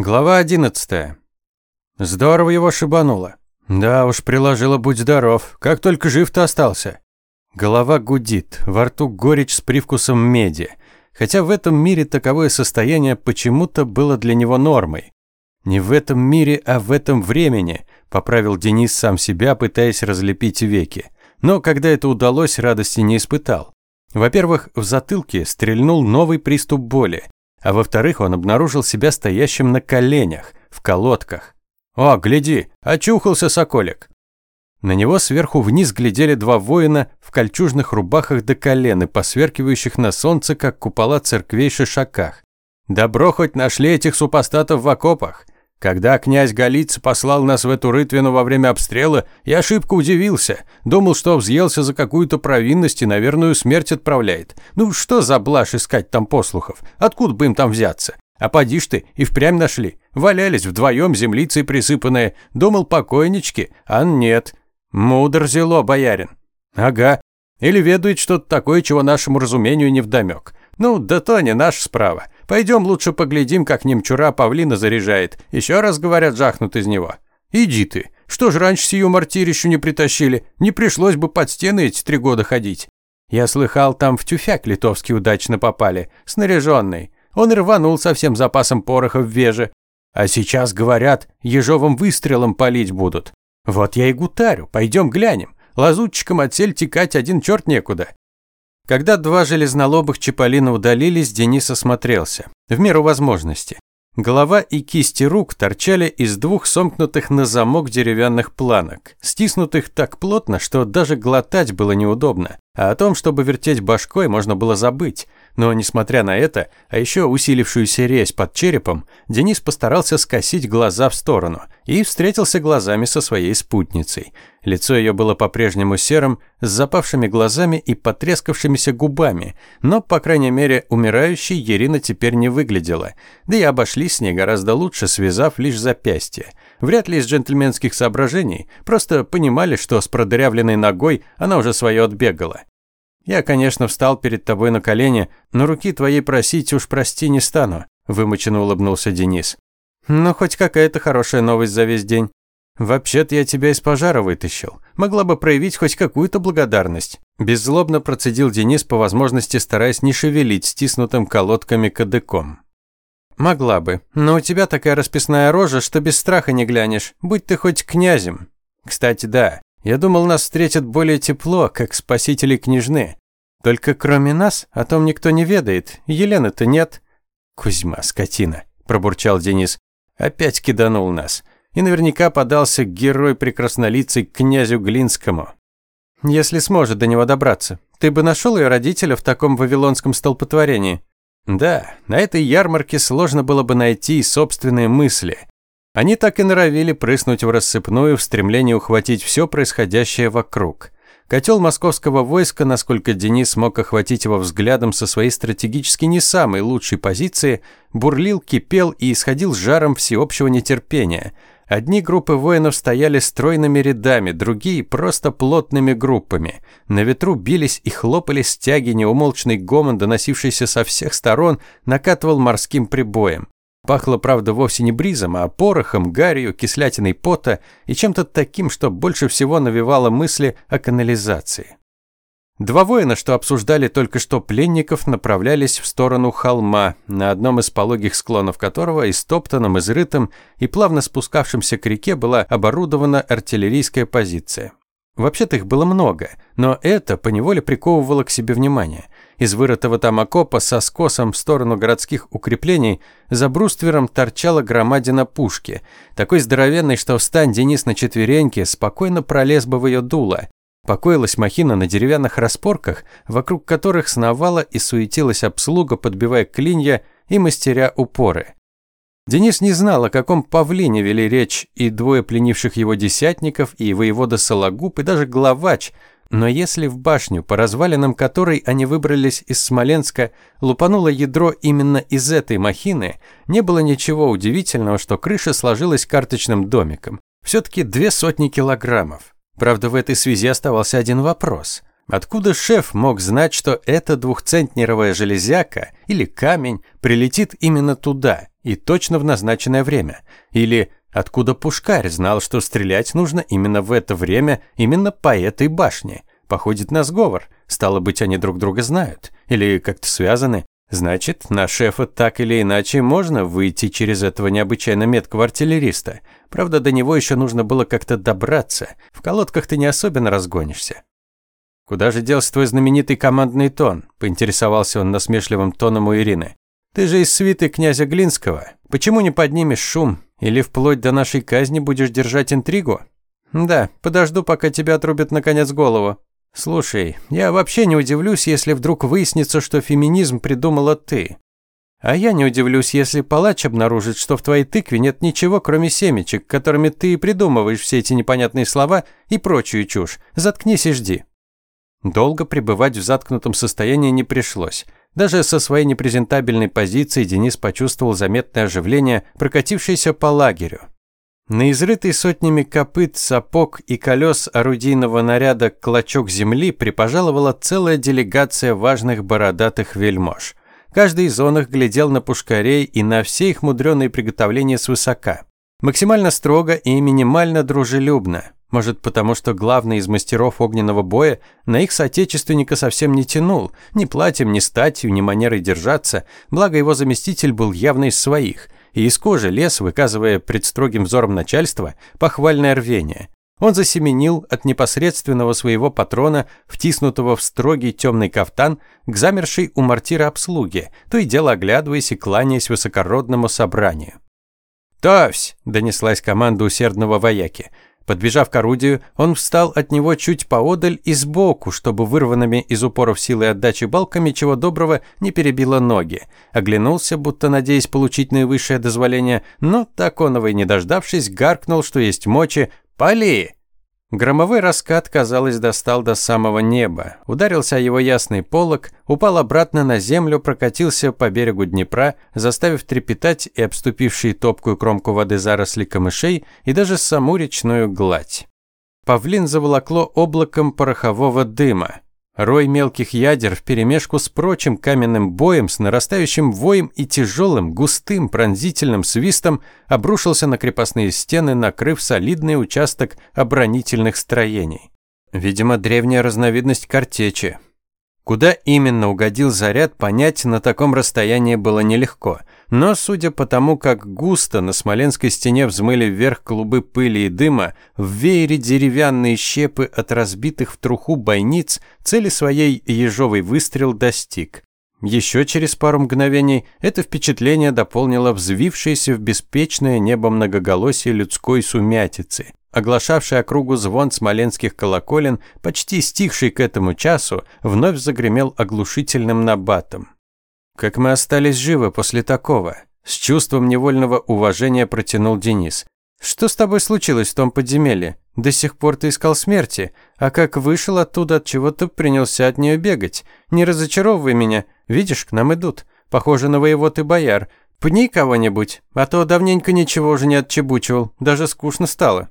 Глава 11. Здорово его шибануло. Да уж, приложила будь здоров. Как только жив-то остался. Голова гудит, во рту горечь с привкусом меди. Хотя в этом мире таковое состояние почему-то было для него нормой. Не в этом мире, а в этом времени, поправил Денис сам себя, пытаясь разлепить веки. Но когда это удалось, радости не испытал. Во-первых, в затылке стрельнул новый приступ боли. А во-вторых, он обнаружил себя стоящим на коленях, в колодках. «О, гляди, очухался соколик!» На него сверху вниз глядели два воина в кольчужных рубахах до колен и посверкивающих на солнце, как купола церквей шишаках. Добро хоть нашли этих супостатов в окопах. Когда князь Голиц послал нас в эту рытвину во время обстрела, я ошибку удивился. Думал, что взъелся за какую-то провинность и, наверное, смерть отправляет. Ну, что за блажь искать там послухов? Откуда бы им там взяться? А поди ж ты, и впрямь нашли. Валялись вдвоем, землицей присыпанные. Думал, покойнички, а нет. Мудр зело, боярин. Ага. Или ведает что-то такое, чего нашему разумению не вдомек. Ну, да то не наш справа. Пойдем лучше поглядим, как немчура павлина заряжает. Еще раз, говорят, жахнут из него. Иди ты. Что ж раньше сию мартирищу не притащили? Не пришлось бы под стены эти три года ходить. Я слыхал, там в тюфяк литовский удачно попали, снаряженный. Он рванул со всем запасом пороха в веже. А сейчас, говорят, ежовым выстрелом палить будут. Вот я и гутарю, пойдем глянем. Лазутчиком отсель текать один черт некуда. Когда два железнолобых чаполина удалились, Денис осмотрелся. В меру возможности. Голова и кисти рук торчали из двух сомкнутых на замок деревянных планок, стиснутых так плотно, что даже глотать было неудобно. А о том, чтобы вертеть башкой, можно было забыть. Но, несмотря на это, а еще усилившуюся резь под черепом, Денис постарался скосить глаза в сторону и встретился глазами со своей спутницей. Лицо ее было по-прежнему серым, с запавшими глазами и потрескавшимися губами, но, по крайней мере, умирающей Ерина теперь не выглядела, да и обошлись с ней гораздо лучше, связав лишь запястье. Вряд ли из джентльменских соображений, просто понимали, что с продырявленной ногой она уже свое отбегала. Я, конечно, встал перед тобой на колени, но руки твоей просить уж прости не стану, вымученно улыбнулся Денис. Ну, хоть какая-то хорошая новость за весь день. Вообще-то я тебя из пожара вытащил. Могла бы проявить хоть какую-то благодарность. Беззлобно процедил Денис по возможности, стараясь не шевелить стиснутым колодками кадыком. Могла бы, но у тебя такая расписная рожа, что без страха не глянешь, будь ты хоть князем. Кстати, да, я думал, нас встретят более тепло, как спасители княжны. Только кроме нас о том никто не ведает. Елены-то нет. Кузьма, скотина, пробурчал Денис. Опять киданул нас. И наверняка подался герой прекраснолицый князю Глинскому. Если сможет до него добраться. Ты бы нашел ее родителя в таком вавилонском столпотворении? Да, на этой ярмарке сложно было бы найти собственные мысли. Они так и норовили прыснуть в рассыпную в стремлении ухватить все происходящее вокруг. Котел московского войска, насколько Денис мог охватить его взглядом со своей стратегически не самой лучшей позиции, бурлил, кипел и исходил жаром всеобщего нетерпения. Одни группы воинов стояли стройными рядами, другие просто плотными группами. На ветру бились и хлопали стяги, неумолчный гомон, доносившийся со всех сторон, накатывал морским прибоем. Пахло, правда, вовсе не бризом, а порохом, гарью, кислятиной пота и чем-то таким, что больше всего навевало мысли о канализации. Два воина, что обсуждали только что пленников, направлялись в сторону холма, на одном из пологих склонов которого, истоптанном, изрытом и плавно спускавшемся к реке, была оборудована артиллерийская позиция. Вообще-то их было много, но это поневоле приковывало к себе внимание – из вырытого там окопа со скосом в сторону городских укреплений за бруствером торчала громадина пушки, такой здоровенной, что встань Денис на четвереньки, спокойно пролез бы в ее дуло. Покоилась махина на деревянных распорках, вокруг которых сновала и суетилась обслуга, подбивая клинья и мастеря упоры. Денис не знал, о каком павлине вели речь и двое пленивших его десятников, и воевода Сологуб, и даже главач – но если в башню, по развалинам которой они выбрались из Смоленска, лупануло ядро именно из этой махины, не было ничего удивительного, что крыша сложилась карточным домиком. Все-таки две сотни килограммов. Правда, в этой связи оставался один вопрос. Откуда шеф мог знать, что эта двухцентнеровая железяка или камень прилетит именно туда и точно в назначенное время? Или откуда пушкарь знал, что стрелять нужно именно в это время, именно по этой башне? Походит на сговор. Стало быть, они друг друга знают. Или как-то связаны. Значит, на шефа так или иначе можно выйти через этого необычайно меткого артиллериста. Правда, до него еще нужно было как-то добраться. В колодках ты не особенно разгонишься. «Куда же делся твой знаменитый командный тон?» – поинтересовался он насмешливым тоном у Ирины. «Ты же из свиты князя Глинского. Почему не поднимешь шум? Или вплоть до нашей казни будешь держать интригу?» «Да, подожду, пока тебя отрубят наконец голову». «Слушай, я вообще не удивлюсь, если вдруг выяснится, что феминизм придумала ты. А я не удивлюсь, если палач обнаружит, что в твоей тыкве нет ничего, кроме семечек, которыми ты придумываешь все эти непонятные слова и прочую чушь. Заткнись и жди». Долго пребывать в заткнутом состоянии не пришлось. Даже со своей непрезентабельной позиции Денис почувствовал заметное оживление, прокатившееся по лагерю. На изрытый сотнями копыт, сапог и колес орудийного наряда клочок земли припожаловала целая делегация важных бородатых вельмож. Каждый из их глядел на пушкарей и на все их мудреные приготовления свысока. Максимально строго и минимально дружелюбно. Может, потому что главный из мастеров огненного боя на их соотечественника совсем не тянул, ни платьем, ни статью, ни манерой держаться, благо его заместитель был явно из своих, и из кожи лез, выказывая пред строгим взором начальства похвальное рвение. Он засеменил от непосредственного своего патрона, втиснутого в строгий темный кафтан, к замершей у мортира обслуге, то и дело оглядываясь и кланяясь высокородному собранию. «Товсь!» – донеслась команда усердного вояки – Подбежав к орудию, он встал от него чуть поодаль и сбоку, чтобы вырванными из упоров силы отдачи балками чего доброго не перебило ноги. Оглянулся, будто надеясь получить наивысшее дозволение, но так не дождавшись, гаркнул, что есть мочи «Пали!». Громовой раскат, казалось, достал до самого неба. Ударился о его ясный полог, упал обратно на землю, прокатился по берегу Днепра, заставив трепетать и обступившие топкую кромку воды заросли камышей и даже саму речную гладь. Павлин заволокло облаком порохового дыма. Рой мелких ядер вперемешку с прочим каменным боем, с нарастающим воем и тяжелым, густым, пронзительным свистом обрушился на крепостные стены, накрыв солидный участок оборонительных строений. Видимо, древняя разновидность картечи. Куда именно угодил заряд, понять на таком расстоянии было нелегко – но, судя по тому, как густо на Смоленской стене взмыли вверх клубы пыли и дыма, в веере деревянные щепы от разбитых в труху бойниц цели своей ежовый выстрел достиг. Еще через пару мгновений это впечатление дополнило взвившееся в беспечное небо многоголосие людской сумятицы. Оглашавший округу звон смоленских колоколен, почти стихший к этому часу, вновь загремел оглушительным набатом. Как мы остались живы после такого? С чувством невольного уважения протянул Денис. Что с тобой случилось в том подземелье? До сих пор ты искал смерти, а как вышел оттуда, от чего-то принялся от нее бегать. Не разочаровывай меня. Видишь, к нам идут. Похоже на воевод и бояр. Пни кого-нибудь, а то давненько ничего уже не отчебучивал, даже скучно стало.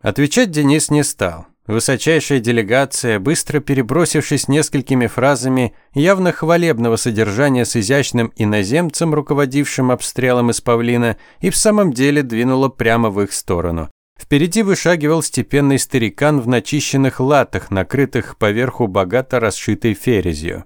Отвечать Денис не стал. Высочайшая делегация, быстро перебросившись несколькими фразами явно хвалебного содержания с изящным иноземцем, руководившим обстрелом из павлина, и в самом деле двинула прямо в их сторону. Впереди вышагивал степенный старикан в начищенных латах, накрытых поверху богато расшитой ферезью.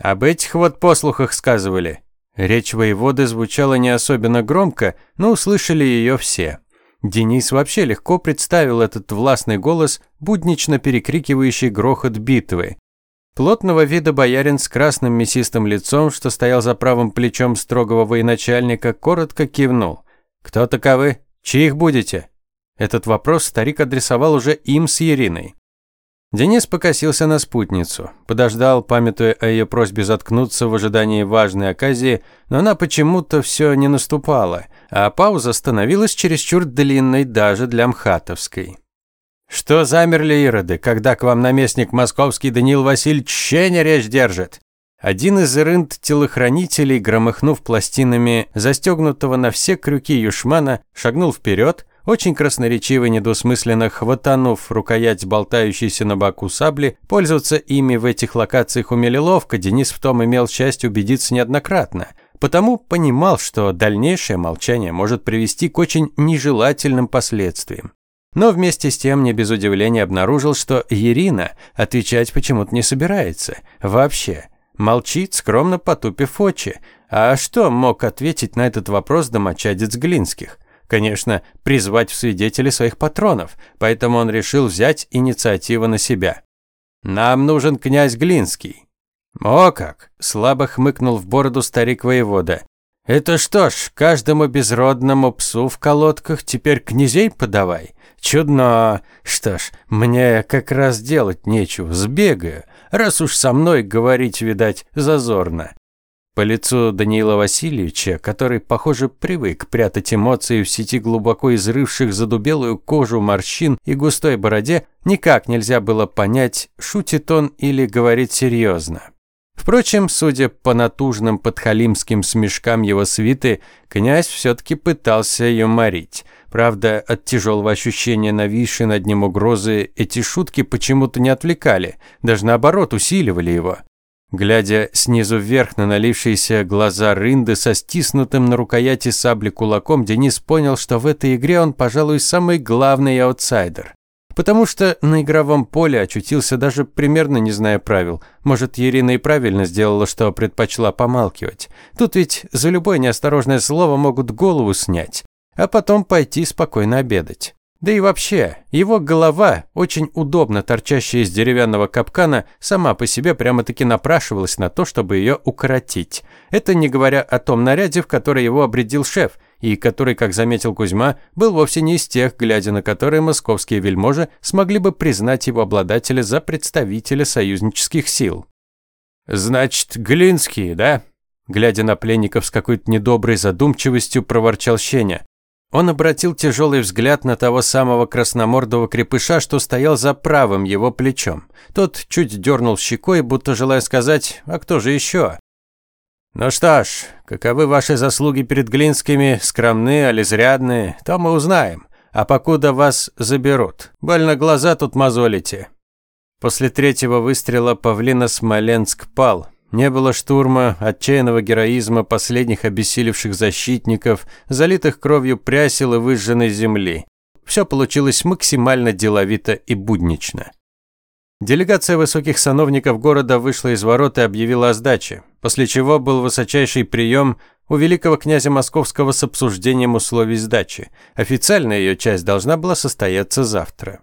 Об этих вот послухах сказывали. Речь воеводы звучала не особенно громко, но услышали ее все. Денис вообще легко представил этот властный голос, буднично перекрикивающий грохот битвы. Плотного вида боярин с красным мясистым лицом, что стоял за правым плечом строгого военачальника, коротко кивнул. «Кто таковы? Чьих будете?» Этот вопрос старик адресовал уже им с Ириной. Денис покосился на спутницу, подождал, памятуя о ее просьбе заткнуться в ожидании важной оказии, но она почему-то все не наступала, а пауза становилась чересчур длинной даже для Мхатовской. «Что замерли ироды, когда к вам наместник московский Даниил Васильевич щеня речь держит?» Один из рынд-телохранителей, громыхнув пластинами застегнутого на все крюки юшмана, шагнул вперед, очень красноречиво и недвусмысленно хватанув рукоять болтающейся на боку сабли, пользоваться ими в этих локациях умели ловко, Денис в том имел счастье убедиться неоднократно. Потому понимал, что дальнейшее молчание может привести к очень нежелательным последствиям. Но вместе с тем не без удивления обнаружил, что Ирина отвечать почему-то не собирается. Вообще. Молчит, скромно потупив очи. А что мог ответить на этот вопрос домочадец Глинских? Конечно, призвать в свидетели своих патронов, поэтому он решил взять инициативу на себя. «Нам нужен князь Глинский». «О как!» – слабо хмыкнул в бороду старик-воевода. «Это что ж, каждому безродному псу в колодках теперь князей подавай? Чудно. Что ж, мне как раз делать нечего, сбегаю. Раз уж со мной говорить, видать, зазорно. По лицу Даниила Васильевича, который, похоже, привык прятать эмоции в сети глубоко изрывших задубелую кожу морщин и густой бороде, никак нельзя было понять, шутит он или говорит серьезно. Впрочем, судя по натужным подхалимским смешкам его свиты, князь все-таки пытался юморить. Правда, от тяжелого ощущения нависшей над ним угрозы эти шутки почему-то не отвлекали, даже наоборот усиливали его. Глядя снизу вверх на налившиеся глаза Рынды со стиснутым на рукояти сабли кулаком, Денис понял, что в этой игре он, пожалуй, самый главный аутсайдер. Потому что на игровом поле очутился даже примерно не зная правил. Может, Ирина и правильно сделала, что предпочла помалкивать. Тут ведь за любое неосторожное слово могут голову снять, а потом пойти спокойно обедать. Да и вообще, его голова, очень удобно торчащая из деревянного капкана, сама по себе прямо-таки напрашивалась на то, чтобы ее укоротить. Это не говоря о том наряде, в который его обредил шеф – и который, как заметил Кузьма, был вовсе не из тех, глядя на которые московские вельможи смогли бы признать его обладателя за представителя союзнических сил. «Значит, Глинские, да?» Глядя на пленников с какой-то недоброй задумчивостью, проворчал Щеня. Он обратил тяжелый взгляд на того самого красномордого крепыша, что стоял за правым его плечом. Тот чуть дернул щекой, будто желая сказать «А кто же еще?». «Ну что ж, каковы ваши заслуги перед Глинскими, скромны, али зрядны, то мы узнаем. А покуда вас заберут, больно глаза тут мозолите». После третьего выстрела павлина Смоленск пал. Не было штурма, отчаянного героизма последних обессилевших защитников, залитых кровью прясел и выжженной земли. Все получилось максимально деловито и буднично. Делегация высоких сановников города вышла из ворот и объявила о сдаче, после чего был высочайший прием у великого князя Московского с обсуждением условий сдачи. Официальная ее часть должна была состояться завтра.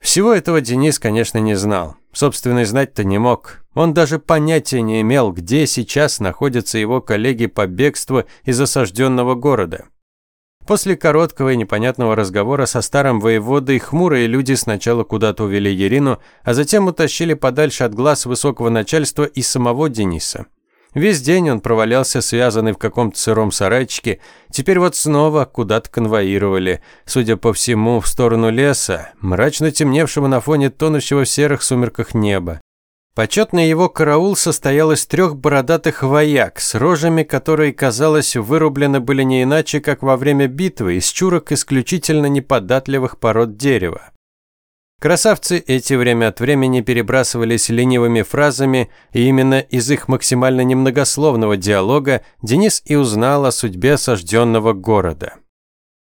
Всего этого Денис, конечно, не знал. Собственно, знать-то не мог. Он даже понятия не имел, где сейчас находятся его коллеги по бегству из осажденного города. После короткого и непонятного разговора со старым воеводой хмурые люди сначала куда-то увели Ерину, а затем утащили подальше от глаз высокого начальства и самого Дениса. Весь день он провалялся связанный в каком-то сыром сарайчике, теперь вот снова куда-то конвоировали, судя по всему, в сторону леса, мрачно темневшего на фоне тонущего в серых сумерках неба. Почетный его караул состоял из трех бородатых вояк с рожами, которые, казалось, вырублены были не иначе, как во время битвы из чурок исключительно неподатливых пород дерева. Красавцы эти время от времени перебрасывались ленивыми фразами, и именно из их максимально немногословного диалога Денис и узнал о судьбе осажденного города.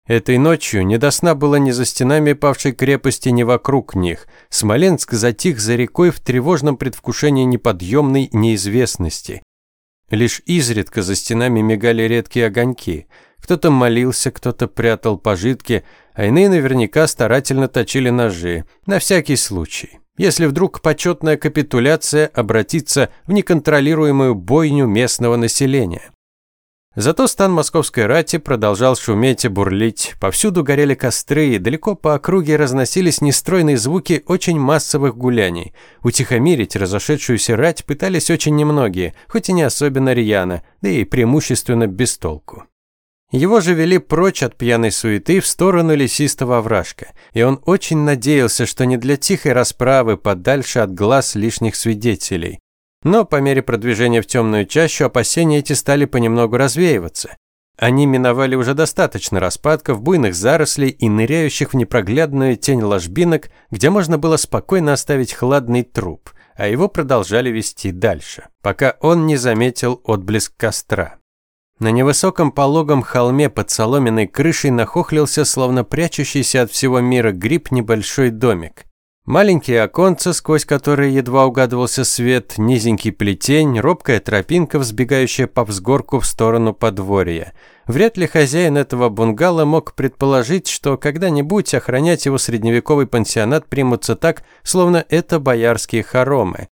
Этой ночью не до сна было ни за стенами павшей крепости, ни вокруг них. Смоленск затих за рекой в тревожном предвкушении неподъемной неизвестности. Лишь изредка за стенами мигали редкие огоньки. Кто-то молился, кто-то прятал пожитки, а иные наверняка старательно точили ножи, на всякий случай. Если вдруг почетная капитуляция обратится в неконтролируемую бойню местного населения. Зато стан московской рати продолжал шуметь и бурлить. Повсюду горели костры, и далеко по округе разносились нестройные звуки очень массовых гуляний. Утихомирить разошедшуюся рать пытались очень немногие, хоть и не особенно рьяно, да и преимущественно без толку. Его же вели прочь от пьяной суеты в сторону лесистого овражка, и он очень надеялся, что не для тихой расправы подальше от глаз лишних свидетелей. Но по мере продвижения в темную чащу опасения эти стали понемногу развеиваться. Они миновали уже достаточно распадков, буйных зарослей и ныряющих в непроглядную тень ложбинок, где можно было спокойно оставить хладный труп, а его продолжали вести дальше, пока он не заметил отблеск костра. На невысоком пологом холме под соломенной крышей нахохлился, словно прячущийся от всего мира гриб, небольшой домик. Маленькие оконца, сквозь которые едва угадывался свет, низенький плетень, робкая тропинка, взбегающая по взгорку в сторону подворья. Вряд ли хозяин этого бунгало мог предположить, что когда-нибудь охранять его средневековый пансионат примутся так, словно это боярские хоромы.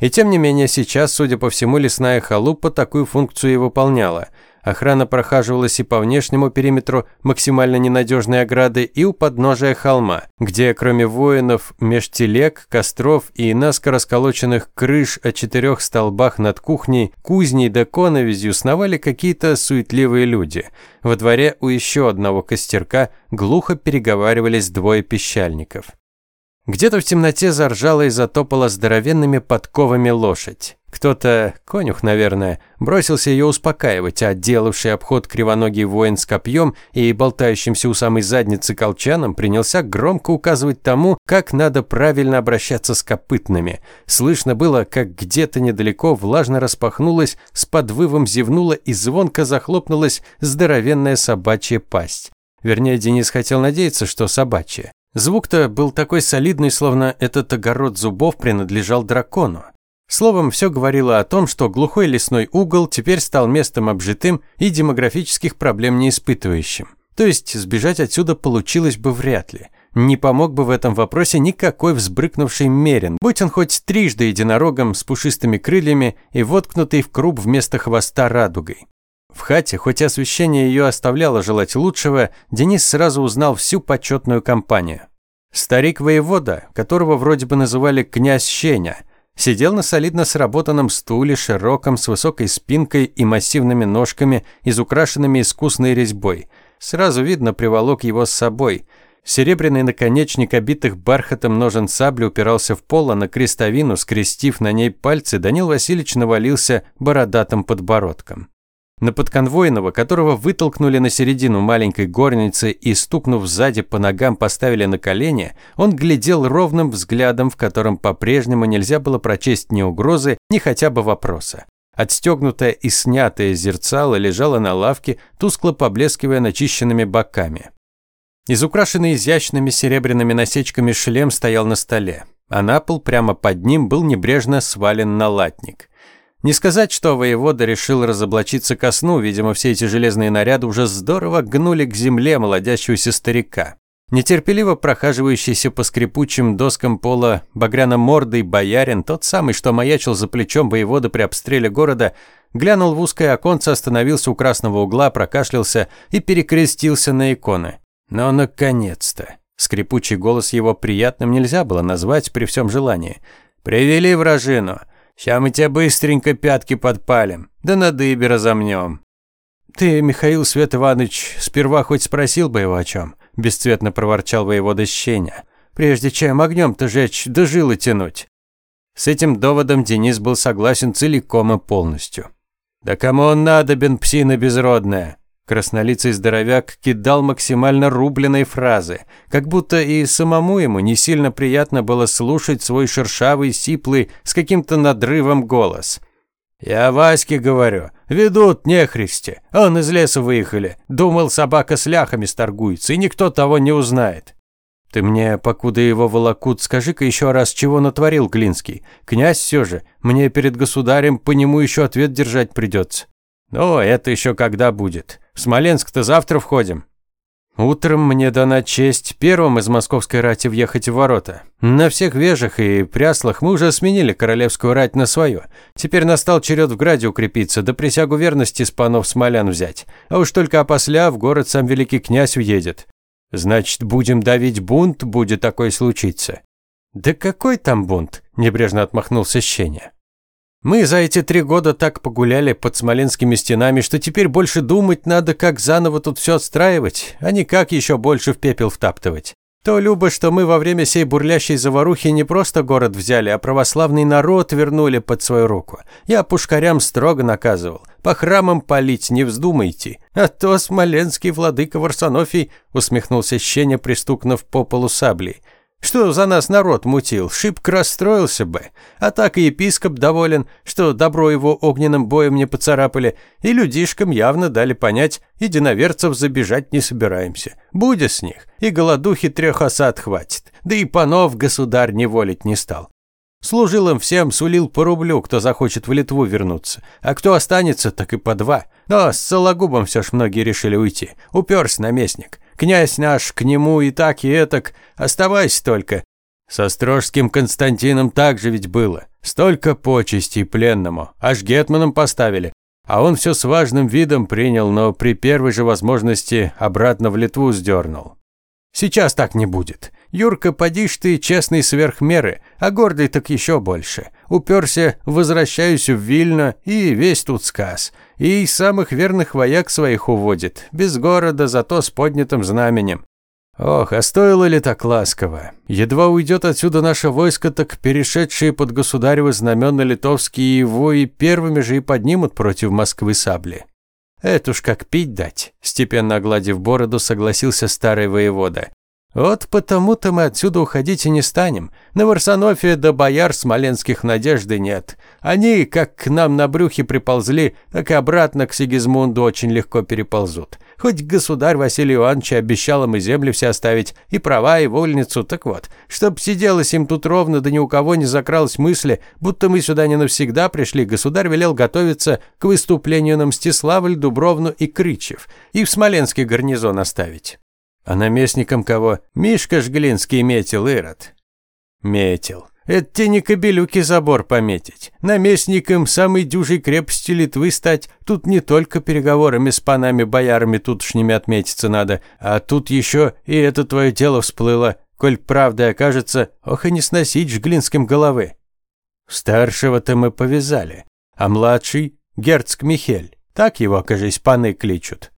И тем не менее сейчас, судя по всему, лесная халупа такую функцию и выполняла – Охрана прохаживалась и по внешнему периметру максимально ненадежной ограды, и у подножия холма, где кроме воинов, меж телег, костров и наскоро сколоченных крыш о четырех столбах над кухней, кузней да коновизью сновали какие-то суетливые люди. Во дворе у еще одного костерка глухо переговаривались двое пещальников. Где-то в темноте заржала и затопала здоровенными подковами лошадь. Кто-то, конюх, наверное, бросился ее успокаивать, а делавший обход кривоногий воин с копьем и болтающимся у самой задницы колчаном принялся громко указывать тому, как надо правильно обращаться с копытными. Слышно было, как где-то недалеко влажно распахнулась, с подвывом зевнула и звонко захлопнулась здоровенная собачья пасть. Вернее, Денис хотел надеяться, что собачья. Звук-то был такой солидный, словно этот огород зубов принадлежал дракону. Словом, все говорило о том, что глухой лесной угол теперь стал местом обжитым и демографических проблем не испытывающим. То есть сбежать отсюда получилось бы вряд ли. Не помог бы в этом вопросе никакой взбрыкнувший мерин, будь он хоть трижды единорогом с пушистыми крыльями и воткнутый в круг вместо хвоста радугой. В хате, хоть освещение ее оставляло желать лучшего, Денис сразу узнал всю почетную компанию. Старик-воевода, которого вроде бы называли князь Щеня – Сидел на солидно сработанном стуле, широком, с высокой спинкой и массивными ножками, изукрашенными искусной резьбой. Сразу видно, приволок его с собой. Серебряный наконечник обитых бархатом ножен сабли упирался в пол, а на крестовину, скрестив на ней пальцы, Данил Васильевич навалился бородатым подбородком. На подконвойного, которого вытолкнули на середину маленькой горницы и, стукнув сзади по ногам, поставили на колени, он глядел ровным взглядом, в котором по-прежнему нельзя было прочесть ни угрозы, ни хотя бы вопроса. Отстегнутое и снятое зерцало лежало на лавке, тускло поблескивая начищенными боками. Изукрашенный изящными серебряными насечками шлем стоял на столе, а на пол прямо под ним был небрежно свален на латник. Не сказать, что воевода решил разоблачиться ко сну, видимо, все эти железные наряды уже здорово гнули к земле молодящегося старика. Нетерпеливо прохаживающийся по скрипучим доскам пола багряно-мордый боярин, тот самый, что маячил за плечом воевода при обстреле города, глянул в узкое оконце, остановился у красного угла, прокашлялся и перекрестился на иконы. Но наконец-то! Скрипучий голос его приятным нельзя было назвать при всем желании. «Привели вражину! Ща мы тебе быстренько пятки подпалим, да на дыбе разомнем». «Ты, Михаил Свет Иванович, сперва хоть спросил бы его о чем?» – бесцветно проворчал воевода Щеня. «Прежде чем огнем-то жечь, да жилы тянуть». С этим доводом Денис был согласен целиком и полностью. «Да кому он надобен, псина безродная? Краснолицый здоровяк кидал максимально рубленные фразы, как будто и самому ему не сильно приятно было слушать свой шершавый, сиплый, с каким-то надрывом голос. «Я Ваське говорю, ведут нехристи, он из леса выехали, думал, собака с ляхами сторгуется, и никто того не узнает». «Ты мне, покуда его волокут, скажи-ка еще раз, чего натворил Глинский. Князь все же, мне перед государем по нему еще ответ держать придется». «Ну, это еще когда будет. В Смоленск-то завтра входим. Утром мне дана честь первым из московской рати въехать в ворота. На всех вежах и пряслах мы уже сменили королевскую рать на свою. Теперь настал черед в граде укрепиться, да присягу верности с панов смолян взять. А уж только опосля в город сам великий князь уедет. Значит, будем давить бунт, будет такой случиться. Да какой там бунт? Небрежно отмахнулся Щеня. Мы за эти три года так погуляли под смоленскими стенами, что теперь больше думать надо, как заново тут все отстраивать, а не как еще больше в пепел втаптывать. То, Люба, что мы во время сей бурлящей заварухи не просто город взяли, а православный народ вернули под свою руку. Я пушкарям строго наказывал. по храмам палить не вздумайте. А то смоленский владыка Варсонофий, усмехнулся Щеня, пристукнув по полу саблей. Что за нас народ мутил, шибко расстроился бы. А так и епископ доволен, что добро его огненным боем не поцарапали, и людишкам явно дали понять, единоверцев забежать не собираемся. Будя с них, и голодухи трех осад хватит, да и панов государь не волить не стал. Служил им всем, сулил по рублю, кто захочет в Литву вернуться, а кто останется, так и по два. Но с Сологубом все ж многие решили уйти, уперся наместник. Князь наш к нему и так, и этак. Оставайся только. Со Строжским Константином так же ведь было. Столько почестей пленному. Аж гетманом поставили. А он все с важным видом принял, но при первой же возможности обратно в Литву сдернул. Сейчас так не будет. Юрка, подишь ты, честный сверх меры, а гордый так еще больше. Уперся, возвращаюсь в Вильно, и весь тут сказ. И самых верных вояк своих уводит, без города, зато с поднятым знаменем. Ох, а стоило ли так ласково? Едва уйдет отсюда наше войско, так перешедшие под государевы знамена литовские его и первыми же и поднимут против Москвы сабли. Это уж как пить дать, степенно огладив бороду, согласился старый воевода. Вот потому-то мы отсюда уходить и не станем. На Варсонофе до бояр смоленских надежды нет. Они, как к нам на брюхе приползли, так и обратно к Сигизмунду очень легко переползут. Хоть государь Василий Иванович обещал им и земли все оставить, и права, и вольницу, так вот, чтоб сиделось им тут ровно, да ни у кого не закралась мысли, будто мы сюда не навсегда пришли, государь велел готовиться к выступлению на Мстиславль, Дубровну и Крычев, и в Смоленский гарнизон оставить. А наместником кого? Мишка Жглинский метил, Ирод. Метил. Это те не кобелюки забор пометить. Наместником самой дюжей крепости Литвы стать, тут не только переговорами с панами-боярами тутошними отметиться надо, а тут еще и это твое тело всплыло. Коль правда окажется, ох и не сносить Жглинским головы. Старшего-то мы повязали, а младший – герцог Михель. Так его, кажись, паны кличут.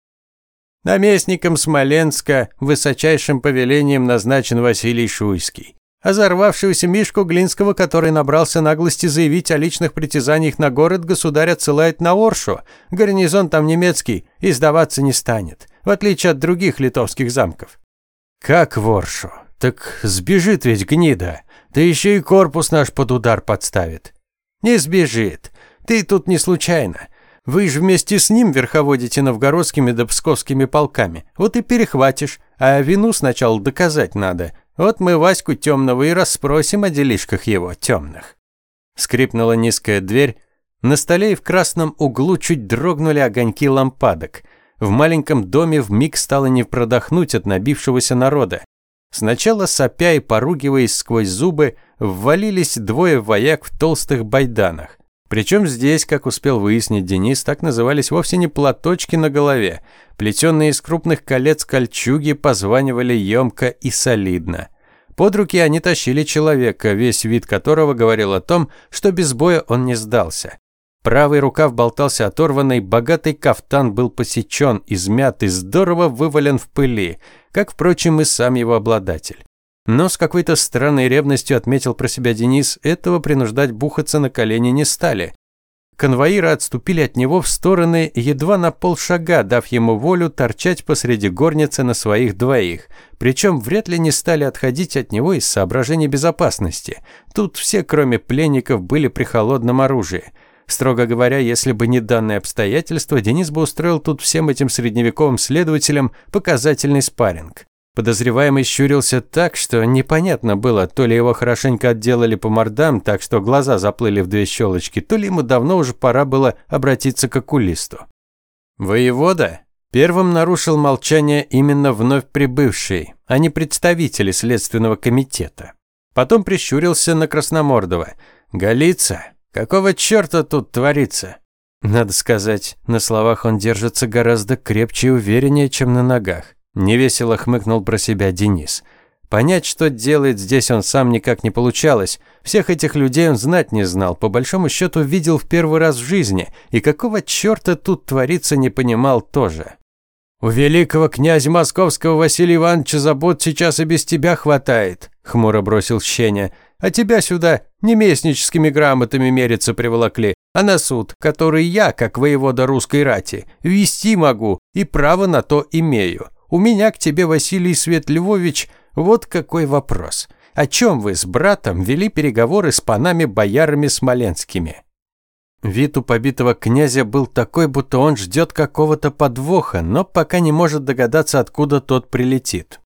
Наместником Смоленска высочайшим повелением назначен Василий Шуйский. А взорвавшегося Мишку Глинского, который набрался наглости заявить о личных притязаниях на город, государь отсылает на Оршу. Гарнизон там немецкий и сдаваться не станет, в отличие от других литовских замков. Как в Оршу? Так сбежит ведь гнида. Да еще и корпус наш под удар подставит. Не сбежит. Ты тут не случайно. Вы же вместе с ним верховодите новгородскими да псковскими полками. Вот и перехватишь. А вину сначала доказать надо. Вот мы Ваську темного и расспросим о делишках его темных. Скрипнула низкая дверь. На столе и в красном углу чуть дрогнули огоньки лампадок. В маленьком доме вмиг стало не продохнуть от набившегося народа. Сначала сопя и поругиваясь сквозь зубы, ввалились двое вояк в толстых байданах. Причем здесь, как успел выяснить Денис, так назывались вовсе не платочки на голове. Плетенные из крупных колец кольчуги позванивали емко и солидно. Под руки они тащили человека, весь вид которого говорил о том, что без боя он не сдался. Правый рукав болтался оторванный, богатый кафтан был посечен, измят и здорово вывален в пыли, как, впрочем, и сам его обладатель. Но с какой-то странной ревностью отметил про себя Денис, этого принуждать бухаться на колени не стали. Конвоиры отступили от него в стороны едва на полшага, дав ему волю торчать посреди горницы на своих двоих. Причем вряд ли не стали отходить от него из соображений безопасности. Тут все, кроме пленников, были при холодном оружии. Строго говоря, если бы не данное обстоятельство, Денис бы устроил тут всем этим средневековым следователям показательный спарринг. Подозреваемый щурился так, что непонятно было, то ли его хорошенько отделали по мордам, так что глаза заплыли в две щелочки, то ли ему давно уже пора было обратиться к окулисту. «Воевода?» Первым нарушил молчание именно вновь прибывший, а не представители Следственного комитета. Потом прищурился на Красномордова. «Голица? Какого черта тут творится?» Надо сказать, на словах он держится гораздо крепче и увереннее, чем на ногах. Невесело хмыкнул про себя Денис. Понять, что делает здесь он сам никак не получалось. Всех этих людей он знать не знал, по большому счету видел в первый раз в жизни, и какого черта тут творится не понимал тоже. «У великого князя московского Василия Ивановича забот сейчас и без тебя хватает», – хмуро бросил Щеня. А тебя сюда не местническими грамотами мериться приволокли, а на суд, который я, как воевода русской рати, вести могу и право на то имею. У меня к тебе, Василий Свет Львович, вот какой вопрос. О чем вы с братом вели переговоры с панами-боярами смоленскими?» Вид у побитого князя был такой, будто он ждет какого-то подвоха, но пока не может догадаться, откуда тот прилетит.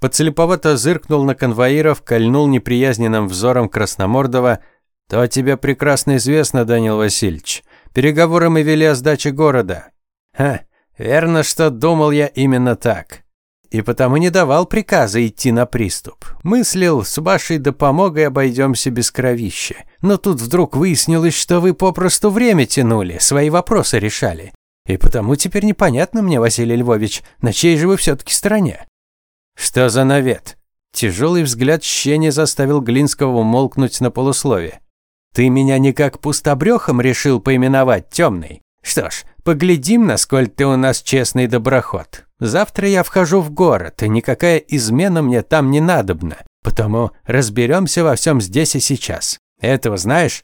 Подслеповато зыркнул на конвоиров, кольнул неприязненным взором Красномордова. «То тебе прекрасно известно, Данил Васильевич. Переговоры мы вели о сдаче города». «Ха, верно, что думал я именно так и потому не давал приказа идти на приступ. Мыслил, с вашей допомогой обойдемся без кровища. Но тут вдруг выяснилось, что вы попросту время тянули, свои вопросы решали. И потому теперь непонятно мне, Василий Львович, на чьей же вы все-таки стороне. Что за навет? Тяжелый взгляд щени заставил Глинского умолкнуть на полуслове. Ты меня не как пустобрехом решил поименовать темный? Что ж, поглядим, насколько ты у нас честный доброход. Завтра я вхожу в город, и никакая измена мне там не надобна. Потому разберемся во всем здесь и сейчас. Этого знаешь?»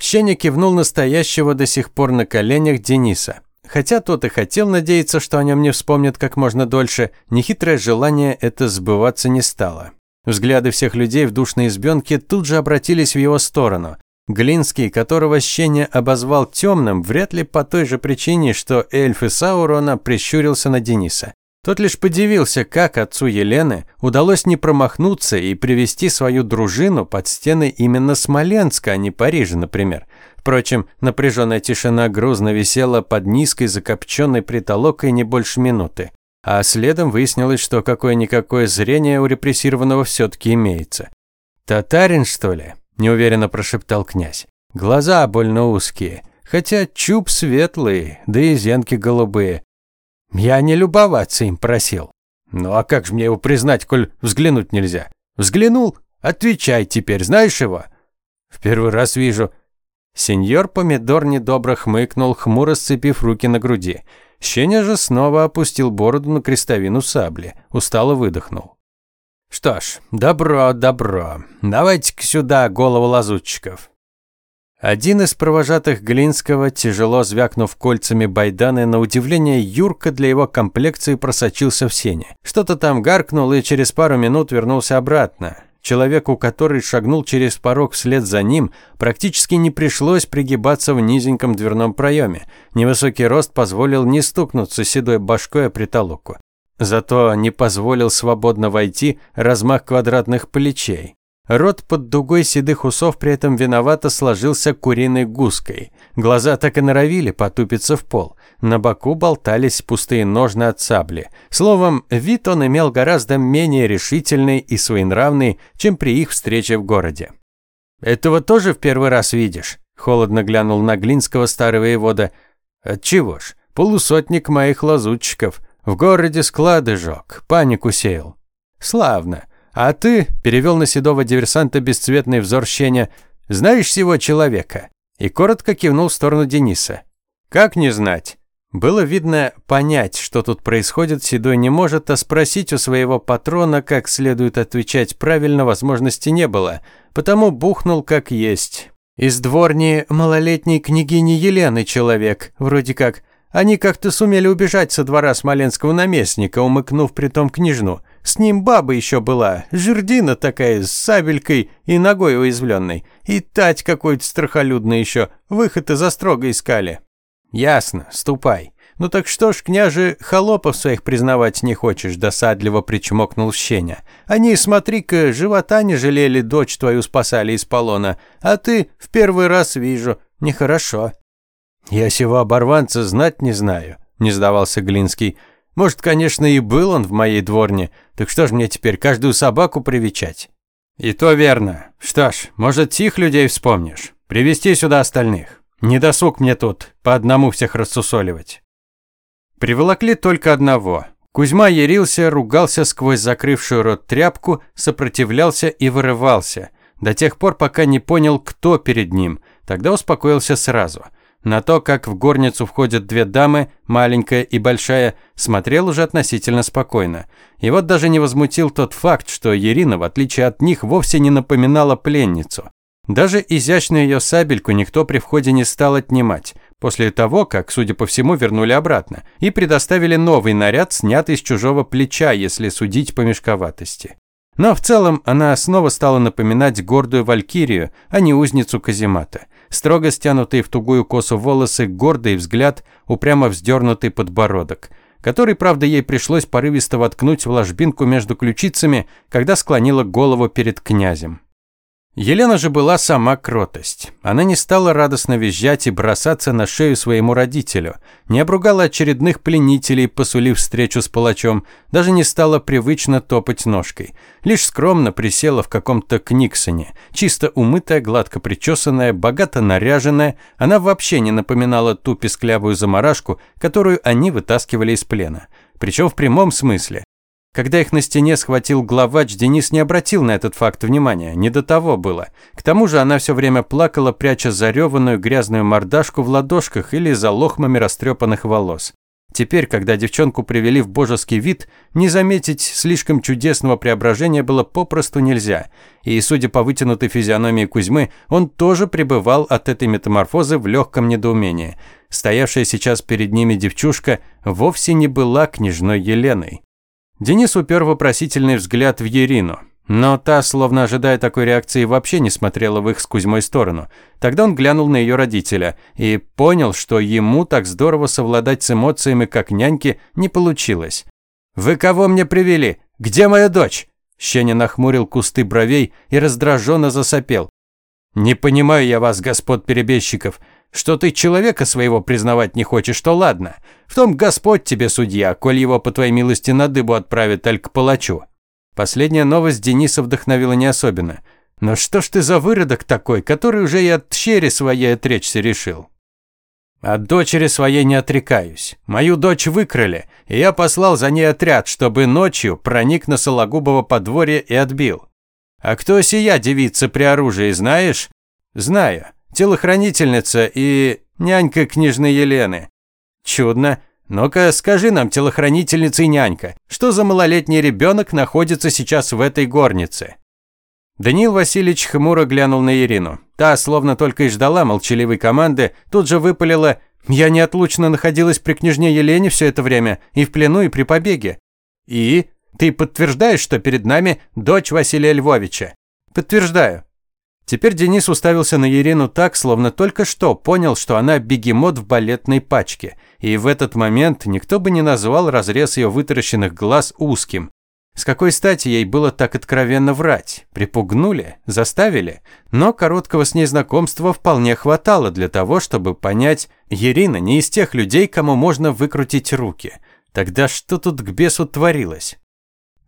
Щеня кивнул настоящего до сих пор на коленях Дениса. Хотя тот и хотел надеяться, что о нем не вспомнят как можно дольше, нехитрое желание это сбываться не стало. Взгляды всех людей в душной избенке тут же обратились в его сторону. Глинский, которого Щеня обозвал темным, вряд ли по той же причине, что эльф из Саурона прищурился на Дениса. Тот лишь подивился, как отцу Елены удалось не промахнуться и привести свою дружину под стены именно Смоленска, а не Парижа, например. Впрочем, напряженная тишина грузно висела под низкой закопченной притолокой не больше минуты. А следом выяснилось, что какое-никакое зрение у репрессированного все-таки имеется. «Татарин, что ли?» Неуверенно прошептал князь. Глаза больно узкие, хотя чуб светлый, да и зенки голубые. Я не любоваться им просил. Ну а как же мне его признать, коль взглянуть нельзя? Взглянул? Отвечай теперь, знаешь его? В первый раз вижу. Сеньор Помидор недобро хмыкнул, хмуро сцепив руки на груди. Щеня же снова опустил бороду на крестовину сабли, устало выдохнул. Что ж, добро, добро. Давайте-ка сюда голову лазутчиков. Один из провожатых Глинского, тяжело звякнув кольцами байданы, на удивление Юрка для его комплекции просочился в сене. Что-то там гаркнул и через пару минут вернулся обратно. Человеку, который шагнул через порог вслед за ним, практически не пришлось пригибаться в низеньком дверном проеме. Невысокий рост позволил не стукнуться седой башкой о притолоку. Зато не позволил свободно войти размах квадратных плечей. Рот под дугой седых усов при этом виновато сложился куриной гуской. Глаза так и норовили потупиться в пол. На боку болтались пустые ножны от сабли. Словом, вид он имел гораздо менее решительный и своенравный, чем при их встрече в городе. «Этого тоже в первый раз видишь?» – холодно глянул на Глинского старого воевода. «Отчего ж, полусотник моих лазутчиков – в городе склады жег, панику сеял. Славно. А ты, перевел на седого диверсанта бесцветный взор щеня, знаешь всего человека? И коротко кивнул в сторону Дениса. Как не знать? Было видно, понять, что тут происходит, Седой не может, а спросить у своего патрона, как следует отвечать правильно, возможности не было, потому бухнул как есть. Из дворни малолетней княгини Елены человек, вроде как, они как-то сумели убежать со двора смоленского наместника, умыкнув притом княжну. С ним баба еще была, жердина такая, с сабелькой и ногой уязвленной. И тать какой-то страхолюдный еще, выход из острога искали. Ясно, ступай. Ну так что ж, княже, холопов своих признавать не хочешь, досадливо причмокнул Щеня. Они, смотри-ка, живота не жалели, дочь твою спасали из полона, а ты в первый раз вижу, нехорошо. «Я сего оборванца знать не знаю», – не сдавался Глинский. «Может, конечно, и был он в моей дворне, так что ж мне теперь каждую собаку привечать?» «И то верно. Что ж, может, тих людей вспомнишь? Привести сюда остальных. Не досуг мне тут по одному всех рассусоливать». Приволокли только одного. Кузьма ярился, ругался сквозь закрывшую рот тряпку, сопротивлялся и вырывался. До тех пор, пока не понял, кто перед ним. Тогда успокоился сразу – На то, как в горницу входят две дамы, маленькая и большая, смотрел уже относительно спокойно. И вот даже не возмутил тот факт, что Ирина, в отличие от них, вовсе не напоминала пленницу. Даже изящную ее сабельку никто при входе не стал отнимать, после того, как, судя по всему, вернули обратно, и предоставили новый наряд, снятый с чужого плеча, если судить по мешковатости. Но в целом она снова стала напоминать гордую валькирию, а не узницу каземата. Строго стянутые в тугую косу волосы, гордый взгляд, упрямо вздернутый подбородок, который, правда, ей пришлось порывисто воткнуть в ложбинку между ключицами, когда склонила голову перед князем. Елена же была сама кротость. Она не стала радостно визжать и бросаться на шею своему родителю, не обругала очередных пленителей, посулив встречу с палачом, даже не стала привычно топать ножкой. Лишь скромно присела в каком-то книксоне, чисто умытая, гладко причесанная, богато наряженная, она вообще не напоминала ту песклявую заморашку, которую они вытаскивали из плена. Причем в прямом смысле. Когда их на стене схватил главач, Денис не обратил на этот факт внимания, не до того было. К тому же она все время плакала, пряча зареванную грязную мордашку в ладошках или за лохмами растрепанных волос. Теперь, когда девчонку привели в божеский вид, не заметить слишком чудесного преображения было попросту нельзя. И, судя по вытянутой физиономии Кузьмы, он тоже пребывал от этой метаморфозы в легком недоумении. Стоявшая сейчас перед ними девчушка вовсе не была княжной Еленой. Денис упер вопросительный взгляд в Ерину. Но та, словно ожидая такой реакции, вообще не смотрела в их с Кузьмой сторону. Тогда он глянул на ее родителя и понял, что ему так здорово совладать с эмоциями, как няньки, не получилось. «Вы кого мне привели? Где моя дочь?» Щеня нахмурил кусты бровей и раздраженно засопел. «Не понимаю я вас, господ перебежчиков. Что ты человека своего признавать не хочешь, то ладно. В том Господь тебе судья, коль его по твоей милости на дыбу отправит, аль к палачу». Последняя новость Дениса вдохновила не особенно. «Но что ж ты за выродок такой, который уже и от щери своей отречься решил?» «От дочери своей не отрекаюсь. Мою дочь выкрали, и я послал за ней отряд, чтобы ночью проник на Сологубово подворье и отбил. А кто сия девица при оружии, знаешь?» «Знаю телохранительница и нянька княжны Елены. Чудно. Ну-ка, скажи нам, телохранительница и нянька, что за малолетний ребенок находится сейчас в этой горнице?» Даниил Васильевич хмуро глянул на Ирину. Та, словно только и ждала молчаливой команды, тут же выпалила «Я неотлучно находилась при княжне Елене все это время, и в плену, и при побеге». «И? Ты подтверждаешь, что перед нами дочь Василия Львовича?» «Подтверждаю. Теперь Денис уставился на Ирину так, словно только что понял, что она бегемот в балетной пачке, и в этот момент никто бы не назвал разрез ее вытаращенных глаз узким. С какой стати ей было так откровенно врать? Припугнули? Заставили? Но короткого с ней знакомства вполне хватало для того, чтобы понять, Ирина не из тех людей, кому можно выкрутить руки. Тогда что тут к бесу творилось?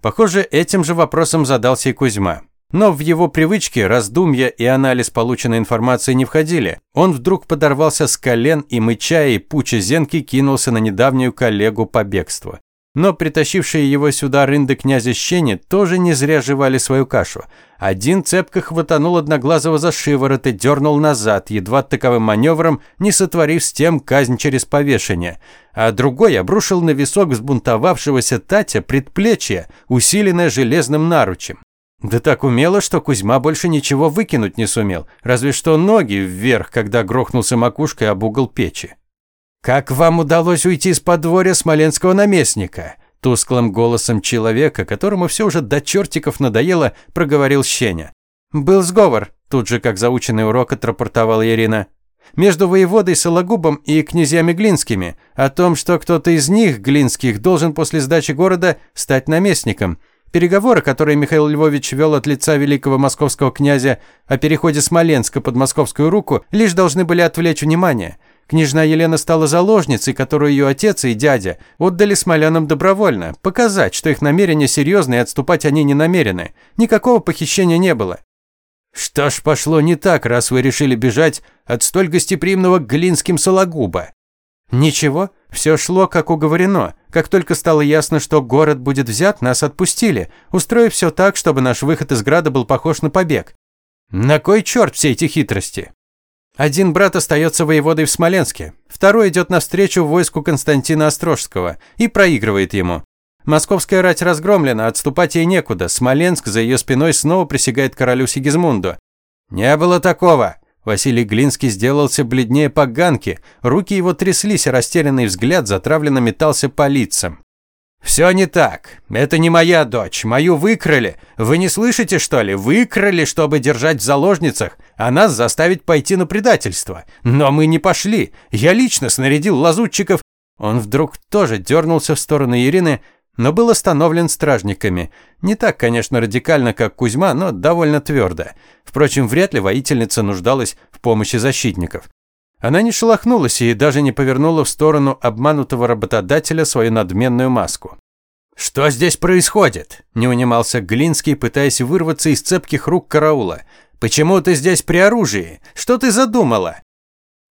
Похоже, этим же вопросом задался и Кузьма. Но в его привычке раздумья и анализ полученной информации не входили. Он вдруг подорвался с колен и, мыча и пуча зенки, кинулся на недавнюю коллегу по бегству. Но притащившие его сюда рынды князя Щени тоже не зря жевали свою кашу. Один цепко хватанул одноглазого за шиворот и дернул назад, едва таковым маневром, не сотворив с тем казнь через повешение. А другой обрушил на висок взбунтовавшегося Татя предплечье, усиленное железным наручем. Да так умело, что Кузьма больше ничего выкинуть не сумел, разве что ноги вверх, когда грохнулся макушкой об угол печи. «Как вам удалось уйти с подворья смоленского наместника?» Тусклым голосом человека, которому все уже до чертиков надоело, проговорил Щеня. «Был сговор», тут же, как заученный урок, отрапортовала Ирина. «Между воеводой Сологубом и князьями Глинскими о том, что кто-то из них, Глинских, должен после сдачи города стать наместником». Переговоры, которые Михаил Львович вел от лица великого московского князя о переходе Смоленска под московскую руку, лишь должны были отвлечь внимание. Княжна Елена стала заложницей, которую ее отец и дядя отдали смолянам добровольно, показать, что их намерения серьезны и отступать они не намерены. Никакого похищения не было. Что ж пошло не так, раз вы решили бежать от столь гостеприимного Глинским Сологуба? Ничего, все шло, как уговорено. Как только стало ясно, что город будет взят, нас отпустили, устроив все так, чтобы наш выход из града был похож на побег. На кой черт все эти хитрости? Один брат остается воеводой в Смоленске, второй идет навстречу войску Константина Острожского и проигрывает ему. Московская рать разгромлена, отступать ей некуда. Смоленск за ее спиной снова присягает королю Сигизмунду. Не было такого. Василий Глинский сделался бледнее поганки, руки его тряслись, растерянный взгляд затравленно метался по лицам. «Все не так. Это не моя дочь. Мою выкрали. Вы не слышите, что ли? Выкрали, чтобы держать в заложницах, а нас заставить пойти на предательство. Но мы не пошли. Я лично снарядил лазутчиков». Он вдруг тоже дернулся в сторону Ирины, но был остановлен стражниками. Не так, конечно, радикально, как Кузьма, но довольно твердо. Впрочем, вряд ли воительница нуждалась в помощи защитников. Она не шелохнулась и даже не повернула в сторону обманутого работодателя свою надменную маску. «Что здесь происходит?» – не унимался Глинский, пытаясь вырваться из цепких рук караула. «Почему ты здесь при оружии? Что ты задумала?»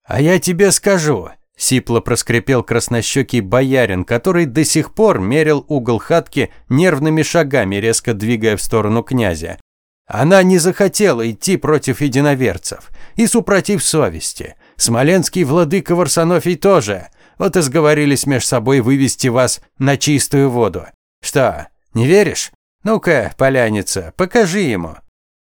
«А я тебе скажу», Сипло проскрипел краснощекий боярин, который до сих пор мерил угол хатки нервными шагами, резко двигая в сторону князя. Она не захотела идти против единоверцев и супротив совести. Смоленский владыка Варсонофий тоже. Вот и сговорились между собой вывести вас на чистую воду. Что, не веришь? Ну-ка, поляница, покажи ему.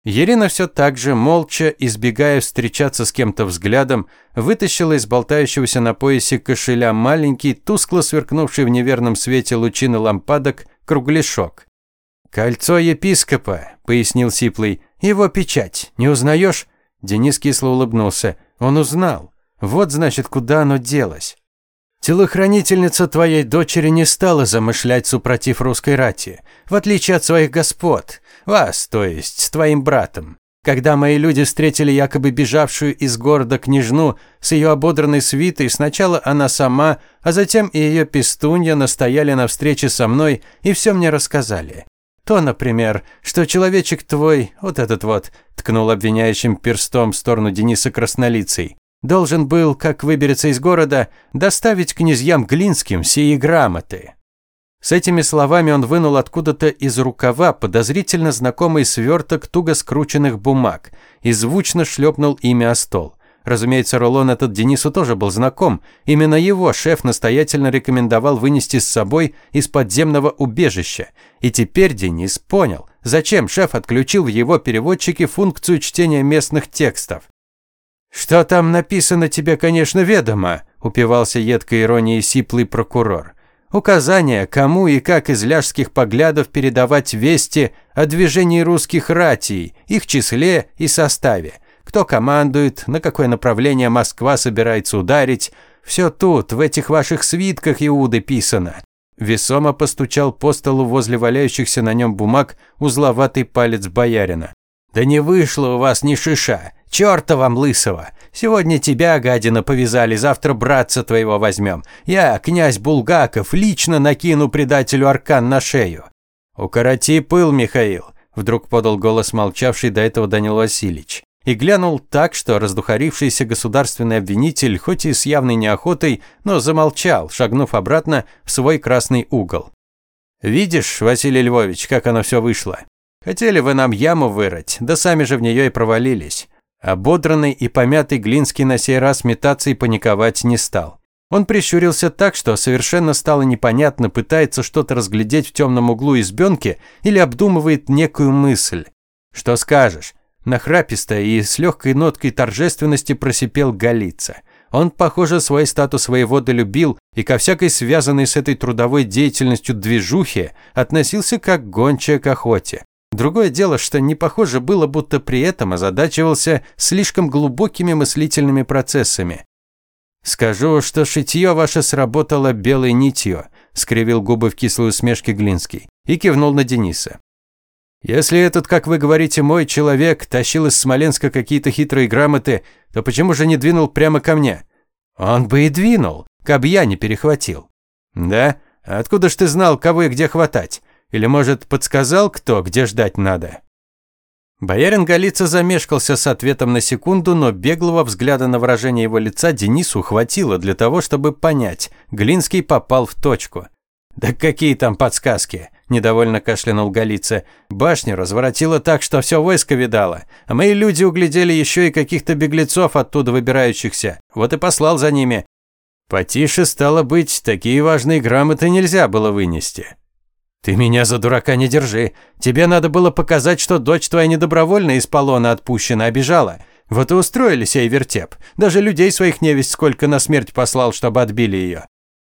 Ирина все так же, молча, избегая встречаться с кем-то взглядом, вытащила из болтающегося на поясе кошеля маленький, тускло сверкнувший в неверном свете лучины лампадок, кругляшок. «Кольцо епископа», – пояснил Сиплый. «Его печать. Не узнаешь?» Денис кисло улыбнулся. «Он узнал. Вот, значит, куда оно делось». Телохранительница твоей дочери не стала замышлять супротив русской рати, в отличие от своих господ. Вас, то есть, с твоим братом. Когда мои люди встретили якобы бежавшую из города княжну с ее ободранной свитой, сначала она сама, а затем и ее пестунья настояли на встрече со мной и все мне рассказали. То, например, что человечек твой, вот этот вот, ткнул обвиняющим перстом в сторону Дениса Краснолицей, должен был, как выберется из города, доставить князьям Глинским сии грамоты. С этими словами он вынул откуда-то из рукава подозрительно знакомый сверток туго скрученных бумаг и звучно шлепнул имя о стол. Разумеется, рулон этот Денису тоже был знаком. Именно его шеф настоятельно рекомендовал вынести с собой из подземного убежища. И теперь Денис понял, зачем шеф отключил в его переводчике функцию чтения местных текстов. «Что там написано тебе, конечно, ведомо», – упивался едкой иронией сиплый прокурор. Указания, кому и как из ляжских поглядов передавать вести о движении русских ратий, их числе и составе. Кто командует, на какое направление Москва собирается ударить. Все тут, в этих ваших свитках Иуды писано. Весомо постучал по столу возле валяющихся на нем бумаг узловатый палец боярина. «Да не вышло у вас ни шиша! Чёрта вам лысого! Сегодня тебя, гадина, повязали, завтра братца твоего возьмем. Я, князь Булгаков, лично накину предателю аркан на шею». «Укороти пыл, Михаил», – вдруг подал голос молчавший до этого Данил Васильевич. И глянул так, что раздухарившийся государственный обвинитель, хоть и с явной неохотой, но замолчал, шагнув обратно в свой красный угол. «Видишь, Василий Львович, как оно все вышло? Хотели вы нам яму вырыть, да сами же в нее и провалились. Ободранный и помятый Глинский на сей раз метаться и паниковать не стал. Он прищурился так, что совершенно стало непонятно, пытается что-то разглядеть в темном углу избенки или обдумывает некую мысль. «Что скажешь?» Нахраписто и с легкой ноткой торжественности просипел Голица. Он, похоже, свой статус воевода любил и ко всякой связанной с этой трудовой деятельностью движухе относился как гончая к охоте. Другое дело, что не похоже было, будто при этом озадачивался слишком глубокими мыслительными процессами. «Скажу, что шитье ваше сработало белой нитью», – скривил губы в кислой усмешке Глинский и кивнул на Дениса. «Если этот, как вы говорите, мой человек тащил из Смоленска какие-то хитрые грамоты, то почему же не двинул прямо ко мне? Он бы и двинул, каб я не перехватил». «Да? Откуда ж ты знал, кого и где хватать? Или, может, подсказал кто, где ждать надо?» Боярин Голица замешкался с ответом на секунду, но беглого взгляда на выражение его лица Денису хватило для того, чтобы понять, Глинский попал в точку. «Да какие там подсказки?» – недовольно кашлянул Голица. «Башню разворотило так, что все войско видало. А мои люди углядели еще и каких-то беглецов оттуда выбирающихся. Вот и послал за ними». «Потише, стало быть, такие важные грамоты нельзя было вынести». «Ты меня за дурака не держи. Тебе надо было показать, что дочь твоя недобровольно из полона отпущена, обижала. Вот и устроили сей вертеп. Даже людей своих невесть сколько на смерть послал, чтобы отбили ее».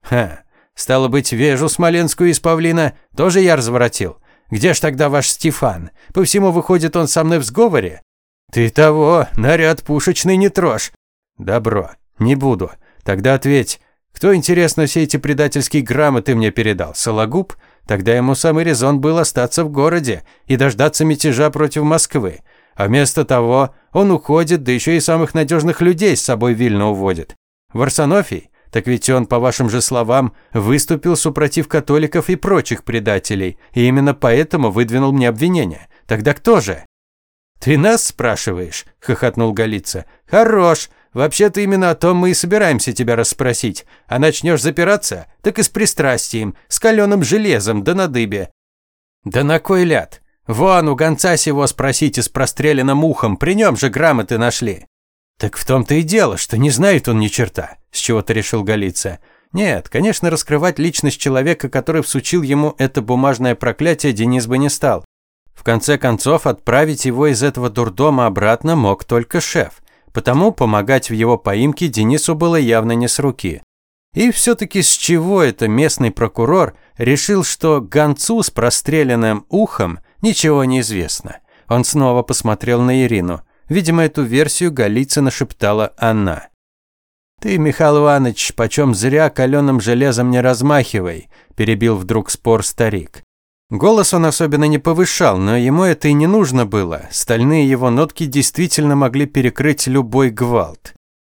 «Ха, стало быть, вежу смоленскую из павлина тоже я разворотил. Где ж тогда ваш Стефан? По всему выходит, он со мной в сговоре?» «Ты того, наряд пушечный не трожь». «Добро, не буду. Тогда ответь, кто, интересно, все эти предательские грамоты мне передал? Сологуб?» Тогда ему самый резон был остаться в городе и дождаться мятежа против Москвы. А вместо того он уходит, да еще и самых надежных людей с собой вильно уводит. Варсонофий? Так ведь он, по вашим же словам, выступил супротив католиков и прочих предателей, и именно поэтому выдвинул мне обвинение. Тогда кто же? «Ты нас спрашиваешь?» – хохотнул Голица. «Хорош. Вообще-то именно о том мы и собираемся тебя расспросить. А начнешь запираться, так и с пристрастием, с каленым железом, да на дыбе». «Да на кой ляд? Вон, у гонца сего спросите с простреленным ухом, при нем же грамоты нашли». «Так в том-то и дело, что не знает он ни черта», – с чего-то решил Голица. Нет, конечно, раскрывать личность человека, который всучил ему это бумажное проклятие, Денис бы не стал. В конце концов, отправить его из этого дурдома обратно мог только шеф. Потому помогать в его поимке Денису было явно не с руки. И все-таки с чего это местный прокурор решил, что гонцу с простреленным ухом ничего не известно? Он снова посмотрел на Ирину. Видимо, эту версию Голицына шептала она. «Ты, Михаил Иванович, почем зря каленым железом не размахивай», перебил вдруг спор старик. Голос он особенно не повышал, но ему это и не нужно было. Стальные его нотки действительно могли перекрыть любой гвалт.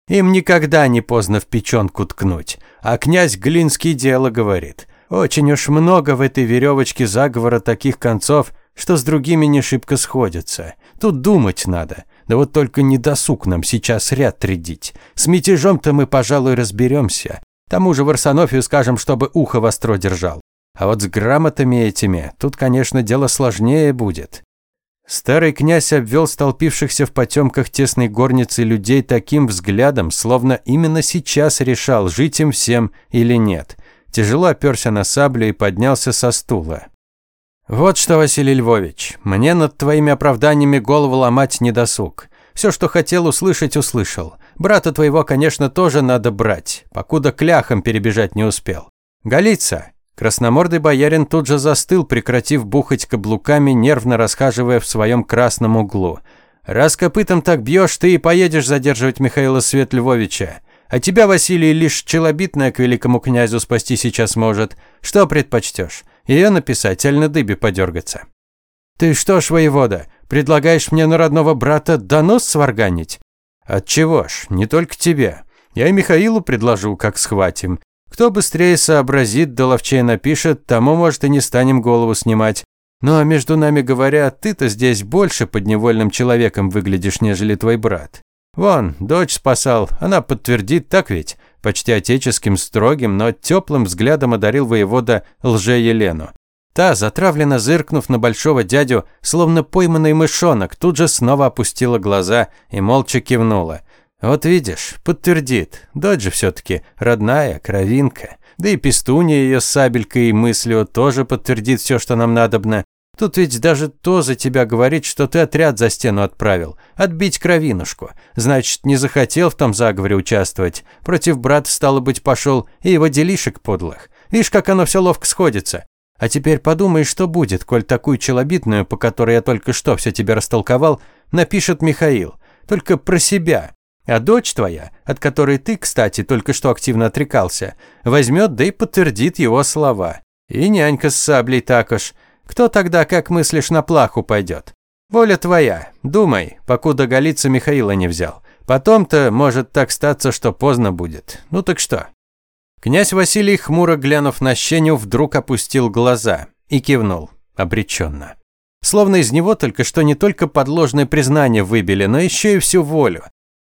Им никогда не поздно в печенку ткнуть. А князь Глинский дело говорит. Очень уж много в этой веревочке заговора таких концов, что с другими не шибко сходятся. Тут думать надо. Да вот только не досуг нам сейчас ряд рядить. С мятежом-то мы, пожалуй, разберемся. Тому же Варсонофию скажем, чтобы ухо востро держал. А вот с грамотами этими тут, конечно, дело сложнее будет. Старый князь обвел столпившихся в потемках тесной горницы людей таким взглядом, словно именно сейчас решал, жить им всем или нет. Тяжело оперся на саблю и поднялся со стула. «Вот что, Василий Львович, мне над твоими оправданиями голову ломать не досуг. Все, что хотел услышать, услышал. Брата твоего, конечно, тоже надо брать, покуда кляхом перебежать не успел. Голица, Красномордый боярин тут же застыл, прекратив бухать каблуками, нервно расхаживая в своем красном углу. «Раз копытом так бьешь, ты и поедешь задерживать Михаила Свет Львовича. А тебя, Василий, лишь челобитная к великому князю спасти сейчас может. Что предпочтешь? Ее написать, аль на дыбе подергаться?» «Ты что ж, воевода, предлагаешь мне на родного брата донос сварганить?» «Отчего ж, не только тебе. Я и Михаилу предложу, как схватим. Кто быстрее сообразит, да ловчее напишет, тому, может, и не станем голову снимать. Ну а между нами говоря, ты-то здесь больше подневольным человеком выглядишь, нежели твой брат. Вон, дочь спасал, она подтвердит, так ведь? Почти отеческим, строгим, но теплым взглядом одарил воевода лже-Елену. Та, затравленно зыркнув на большого дядю, словно пойманный мышонок, тут же снова опустила глаза и молча кивнула. Вот видишь, подтвердит. Дочь же все-таки родная, кровинка. Да и пестунья ее с сабелькой и мыслью тоже подтвердит все, что нам надобно. Тут ведь даже то за тебя говорит, что ты отряд за стену отправил. Отбить кровинушку. Значит, не захотел в том заговоре участвовать. Против брата, стало быть, пошел и его делишек подлых. Видишь, как оно все ловко сходится. А теперь подумай, что будет, коль такую челобитную, по которой я только что все тебе растолковал, напишет Михаил. Только про себя. А дочь твоя, от которой ты, кстати, только что активно отрекался, возьмет да и подтвердит его слова. И нянька с саблей так уж. Кто тогда, как мыслишь, на плаху пойдет? Воля твоя. Думай, покуда голица Михаила не взял. Потом-то может так статься, что поздно будет. Ну так что? Князь Василий, хмуро глянув на щеню, вдруг опустил глаза и кивнул, обреченно. Словно из него только что не только подложное признание выбили, но еще и всю волю.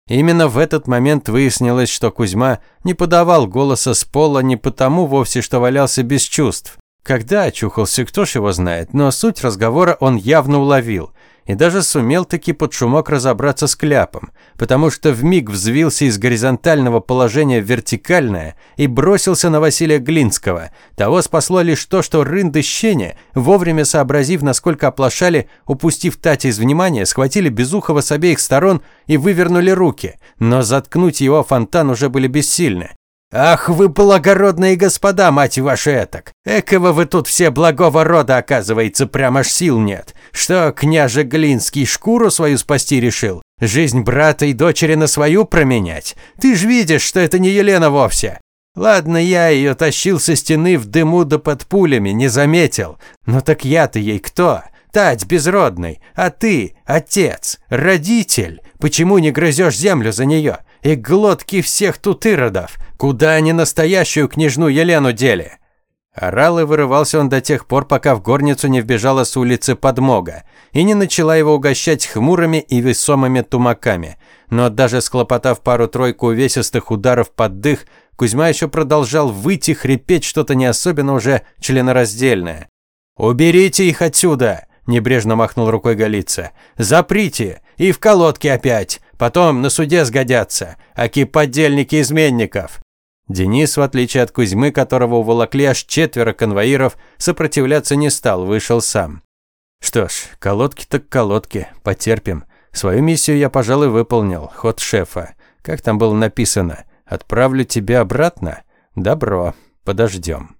Именно в этот момент выяснилось, что Кузьма не подавал голоса с пола не потому вовсе, что валялся без чувств. Когда очухался, кто ж его знает, но суть разговора он явно уловил и даже сумел таки под шумок разобраться с кляпом, потому что вмиг взвился из горизонтального положения в вертикальное и бросился на Василия Глинского. Того спасло лишь то, что рынды щеня, вовремя сообразив, насколько оплошали, упустив Тати из внимания, схватили Безухова с обеих сторон и вывернули руки, но заткнуть его фонтан уже были бессильны. «Ах вы, благородные господа, мать вашу этак! Экого вы тут все благого рода, оказывается, прямо аж сил нет! Что, княже Глинский шкуру свою спасти решил? Жизнь брата и дочери на свою променять? Ты ж видишь, что это не Елена вовсе!» Ладно, я ее тащил со стены в дыму да под пулями, не заметил. Но так я-то ей кто? Тать безродный. А ты, отец, родитель. Почему не грызешь землю за нее? И глотки всех тут иродов. Куда они настоящую княжну Елену дели? Орал и вырывался он до тех пор, пока в горницу не вбежала с улицы подмога и не начала его угощать хмурыми и весомыми тумаками. Но даже склопотав пару-тройку увесистых ударов под дых, Кузьма еще продолжал выйти, хрипеть что-то не особенно уже членораздельное. «Уберите их отсюда!» – небрежно махнул рукой Голица. «Заприте! И в колодке опять! Потом на суде сгодятся! Аки подельники изменников!» Денис, в отличие от Кузьмы, которого уволокли аж четверо конвоиров, сопротивляться не стал, вышел сам. Что ж, колодки так колодки, потерпим. Свою миссию я, пожалуй, выполнил, ход шефа. Как там было написано? Отправлю тебя обратно? Добро, подождем.